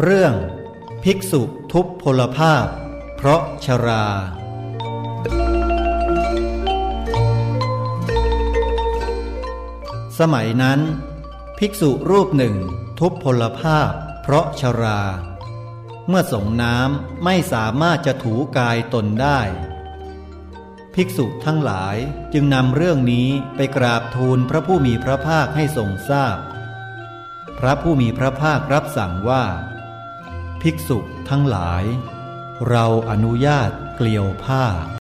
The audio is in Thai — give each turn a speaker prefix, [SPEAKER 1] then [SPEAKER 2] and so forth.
[SPEAKER 1] เรื่องภิกษุทุพพลภาพ เพราะชรา สมัยนั้น ภิกษุรูปหนึ่งทุพพลภาพ เพราะชรา เมื่อสงน้ำไม่สามารถจะถูกายตนได้ ภิกษุทั้งหลายจึงนำเรื่องนี้ไปกราบทูลพระผู้มีพระภาคให้ทรงทราบพพระผู้มีพระภาครับสั่งว่า ภิกษุทั้งหลาย เราอนุญาตเกลียวผ้า